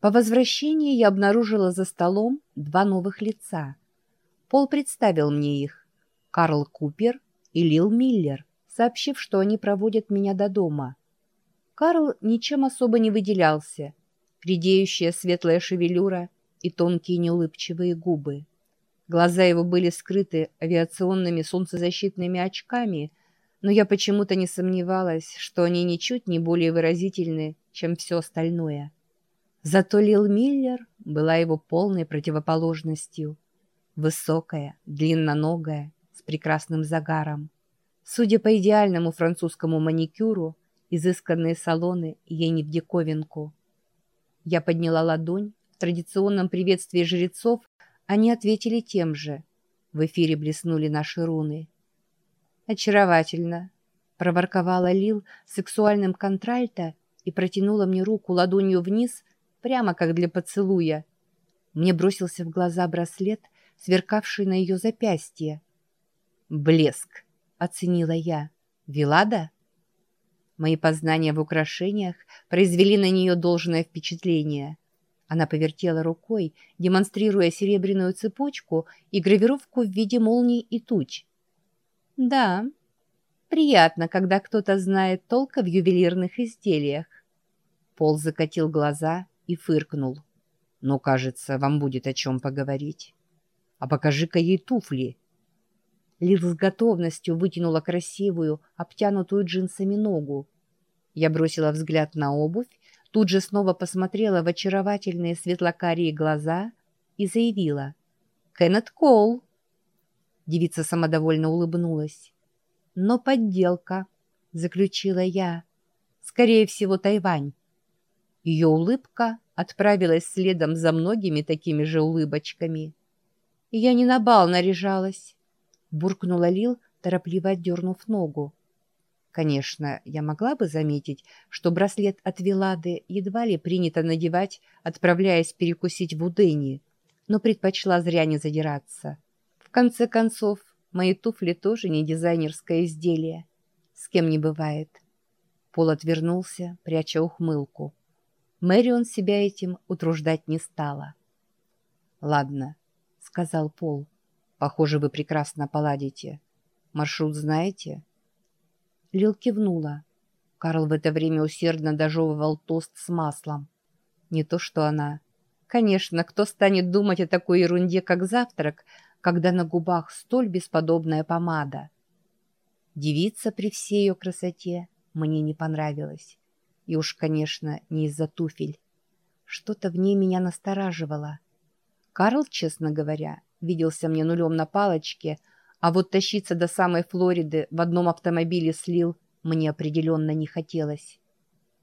По возвращении я обнаружила за столом два новых лица. Пол представил мне их. Карл Купер и Лил Миллер, сообщив, что они проводят меня до дома. Карл ничем особо не выделялся. Редеющая светлая шевелюра и тонкие неулыбчивые губы. Глаза его были скрыты авиационными солнцезащитными очками, но я почему-то не сомневалась, что они ничуть не более выразительны, чем все остальное. Зато Лил Миллер была его полной противоположностью. Высокая, длинноногая, с прекрасным загаром. Судя по идеальному французскому маникюру, изысканные салоны ей не в диковинку. Я подняла ладонь в традиционном приветствии жрецов, они ответили тем же. В эфире блеснули наши руны. «Очаровательно», — проворковала Лил сексуальным контральто и протянула мне руку ладонью вниз, прямо как для поцелуя. Мне бросился в глаза браслет, сверкавший на ее запястье. «Блеск», — оценила я. «Вилада?» Мои познания в украшениях произвели на нее должное впечатление — она повертела рукой, демонстрируя серебряную цепочку и гравировку в виде молний и туч. «Да, приятно, когда кто-то знает толка в ювелирных изделиях». Пол закатил глаза и фыркнул. «Ну, кажется, вам будет о чем поговорить. А покажи-ка ей туфли». Лил с готовностью вытянула красивую, обтянутую джинсами ногу. Я бросила взгляд на обувь Тут же снова посмотрела в очаровательные светлокарие глаза и заявила «Кеннет Коул». Девица самодовольно улыбнулась. «Но подделка», — заключила я. «Скорее всего, Тайвань». Ее улыбка отправилась следом за многими такими же улыбочками. «Я не на бал наряжалась», — буркнула Лил, торопливо отдернув ногу. Конечно, я могла бы заметить, что браслет от Вилады едва ли принято надевать, отправляясь перекусить в Удыни, но предпочла зря не задираться. В конце концов, мои туфли тоже не дизайнерское изделие. С кем не бывает. Пол отвернулся, пряча ухмылку. Мэрион себя этим утруждать не стала. «Ладно», — сказал Пол. «Похоже, вы прекрасно поладите. Маршрут знаете?» Лил кивнула. Карл в это время усердно дожевывал тост с маслом. Не то что она. Конечно, кто станет думать о такой ерунде, как завтрак, когда на губах столь бесподобная помада? Девица при всей ее красоте мне не понравилась. И уж, конечно, не из-за туфель. Что-то в ней меня настораживало. Карл, честно говоря, виделся мне нулем на палочке — а вот тащиться до самой Флориды в одном автомобиле слил мне определенно не хотелось.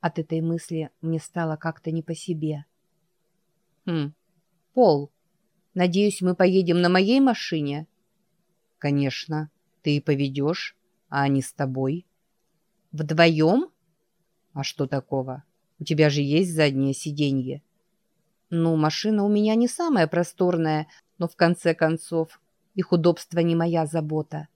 От этой мысли мне стало как-то не по себе. «Хм, Пол, надеюсь, мы поедем на моей машине?» «Конечно, ты и поведешь, а они с тобой». «Вдвоем?» «А что такого? У тебя же есть заднее сиденье». «Ну, машина у меня не самая просторная, но в конце концов их удобство не моя забота.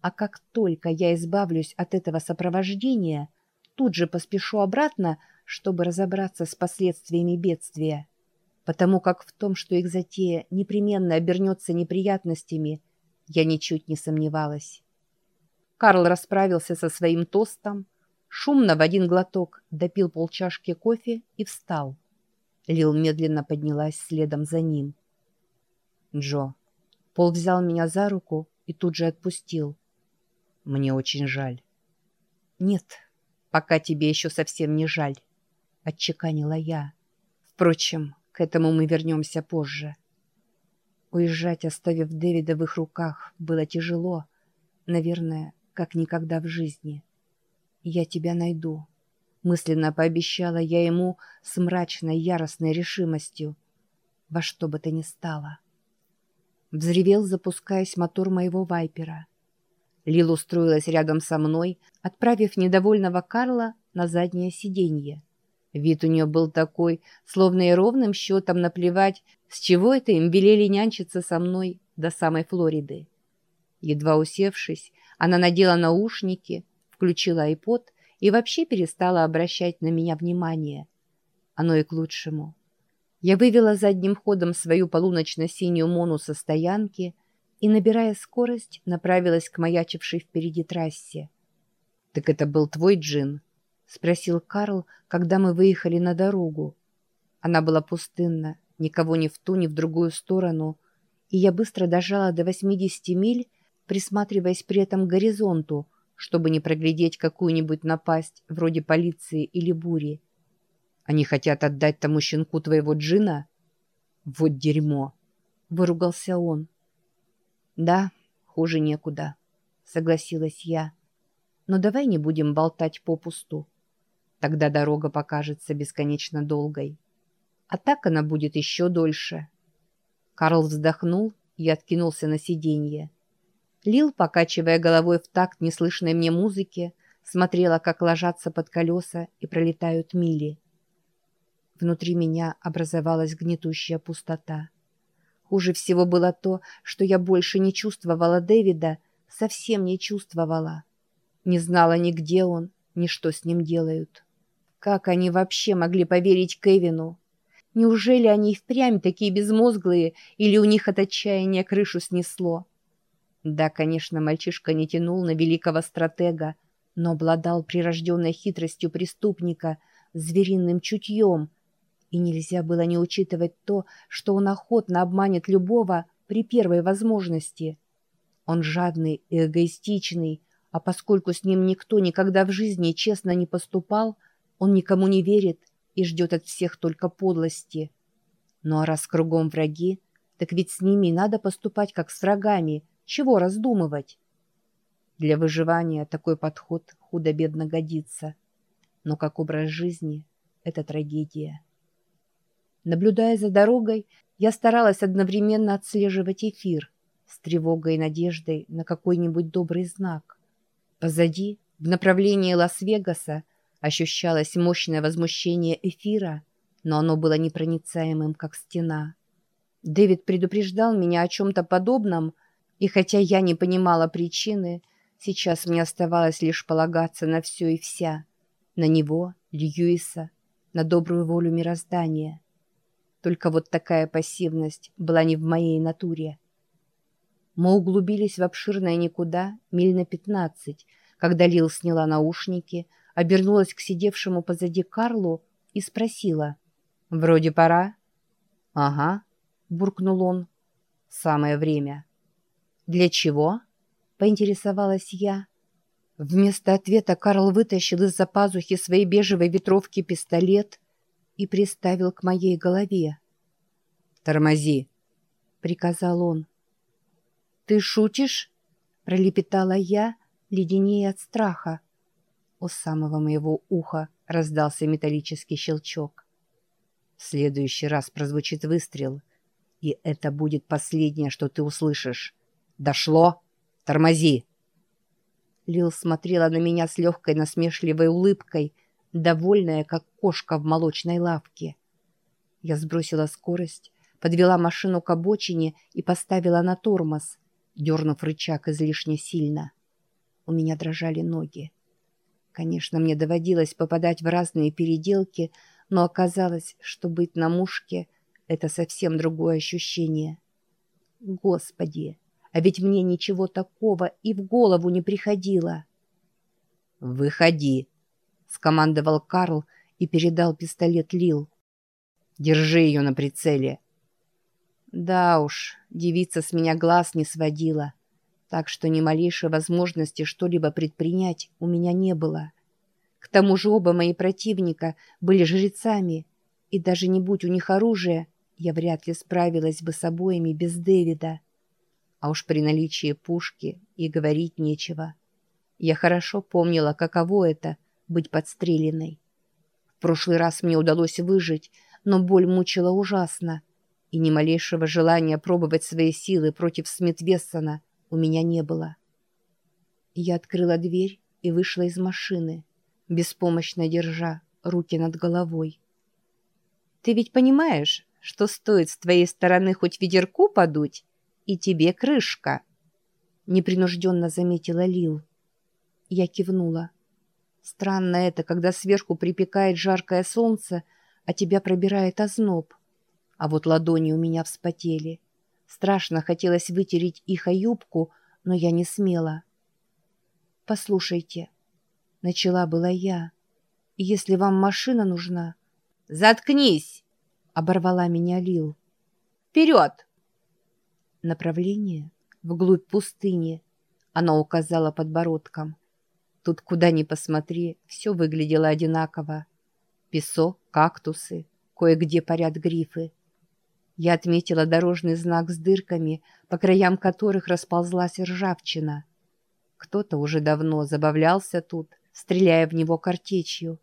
А как только я избавлюсь от этого сопровождения, тут же поспешу обратно, чтобы разобраться с последствиями бедствия. Потому как в том, что их затея непременно обернется неприятностями, я ничуть не сомневалась. Карл расправился со своим тостом, шумно в один глоток допил полчашки кофе и встал. Лил медленно поднялась следом за ним. «Джо, Пол взял меня за руку и тут же отпустил. Мне очень жаль. Нет, пока тебе еще совсем не жаль, отчеканила я. Впрочем, к этому мы вернемся позже. Уезжать, оставив Дэвида в их руках, было тяжело. Наверное, как никогда в жизни. Я тебя найду. Мысленно пообещала я ему с мрачной яростной решимостью. Во что бы то ни стало. Взревел, запускаясь мотор моего вайпера. Лил устроилась рядом со мной, отправив недовольного Карла на заднее сиденье. Вид у нее был такой, словно и ровным счетом наплевать, с чего это им велели нянчиться со мной до самой Флориды. Едва усевшись, она надела наушники, включила айпод и вообще перестала обращать на меня внимание. Оно и к лучшему. Я вывела задним ходом свою полуночно-синюю мону со стоянки и, набирая скорость, направилась к маячившей впереди трассе. «Так это был твой джин?» — спросил Карл, когда мы выехали на дорогу. Она была пустынна, никого ни в ту, ни в другую сторону, и я быстро дожала до 80 миль, присматриваясь при этом к горизонту, чтобы не проглядеть какую-нибудь напасть, вроде полиции или бури. Они хотят отдать тому щенку твоего джина? Вот дерьмо! — выругался он. Да, хуже некуда, — согласилась я. Но давай не будем болтать попусту. Тогда дорога покажется бесконечно долгой. А так она будет еще дольше. Карл вздохнул и откинулся на сиденье. Лил, покачивая головой в такт неслышной мне музыки, смотрела, как ложатся под колеса и пролетают мили. Внутри меня образовалась гнетущая пустота. Хуже всего было то, что я больше не чувствовала Дэвида, совсем не чувствовала. Не знала ни где он, ни что с ним делают. Как они вообще могли поверить Кевину? Неужели они и впрямь такие безмозглые, или у них от отчаяния крышу снесло? Да, конечно, мальчишка не тянул на великого стратега, но обладал прирожденной хитростью преступника, звериным чутьем, и нельзя было не учитывать то, что он охотно обманет любого при первой возможности. Он жадный и эгоистичный, а поскольку с ним никто никогда в жизни честно не поступал, он никому не верит и ждет от всех только подлости. Ну а раз кругом враги, так ведь с ними надо поступать как с врагами — чего раздумывать? Для выживания такой подход худо-бедно годится. Но как образ жизни — это трагедия. Наблюдая за дорогой, я старалась одновременно отслеживать эфир с тревогой и надеждой на какой-нибудь добрый знак. Позади, в направлении Лас-Вегаса, ощущалось мощное возмущение эфира, но оно было непроницаемым, как стена. Дэвид предупреждал меня о чем-то подобном — и хотя я не понимала причины, сейчас мне оставалось лишь полагаться на все и вся. На него, Льюиса, на добрую волю мироздания. Только вот такая пассивность была не в моей натуре. Мы углубились в обширное никуда миль на пятнадцать, когда Лил сняла наушники, обернулась к сидевшему позади Карлу и спросила. «Вроде пора?» «Ага», — буркнул он. «Самое время». «Для чего?» — поинтересовалась я. Вместо ответа Карл вытащил из-за пазухи своей бежевой ветровки пистолет и приставил к моей голове. «Тормози!» — приказал он. «Ты шутишь?» — пролепетала я, леденее от страха. У самого моего уха раздался металлический щелчок. В следующий раз прозвучит выстрел, и это будет последнее, что ты услышишь. «Дошло? Тормози!» Лил смотрела на меня с легкой насмешливой улыбкой, довольная, как кошка в молочной лавке. Я сбросила скорость, подвела машину к обочине и поставила на тормоз, дернув рычаг излишне сильно. У меня дрожали ноги. Конечно, мне доводилось попадать в разные переделки, но оказалось, что быть на мушке — это совсем другое ощущение. Господи! А ведь мне ничего такого и в голову не приходило. «Выходи», — скомандовал Карл и передал пистолет Лил. «Держи ее на прицеле». Да уж, девица с меня глаз не сводила, так что ни малейшей возможности что-либо предпринять у меня не было. К тому же оба мои противника были жрецами, и даже не будь у них оружия, я вряд ли справилась бы с обоими без Дэвида. А уж при наличии пушки и говорить нечего. Я хорошо помнила, каково это — быть подстреленной. В прошлый раз мне удалось выжить, но боль мучила ужасно, и ни малейшего желания пробовать свои силы против Смит-Вессона у меня не было. Я открыла дверь и вышла из машины, беспомощно держа руки над головой. «Ты ведь понимаешь, что стоит с твоей стороны хоть ведерку подуть, и тебе крышка», — непринужденно заметила Лил. Я кивнула. Странно это, когда сверху припекает жаркое солнце, а тебя пробирает озноб. а вот ладони у меня вспотели. Страшно хотелось вытереть их о юбку, но я не смела. «Послушайте», — начала была я, — «если вам машина нужна...» «Заткнись!» — оборвала меня Лил. «Вперед!» Направление вглубь пустыни. Она указала подбородком. Тут куда ни посмотри, все выглядело одинаково. Песок, кактусы, кое-где парят грифы. Я отметила дорожный знак с дырками, по краям которых расползлась ржавчина. Кто-то уже давно забавлялся тут, стреляя в него картечью.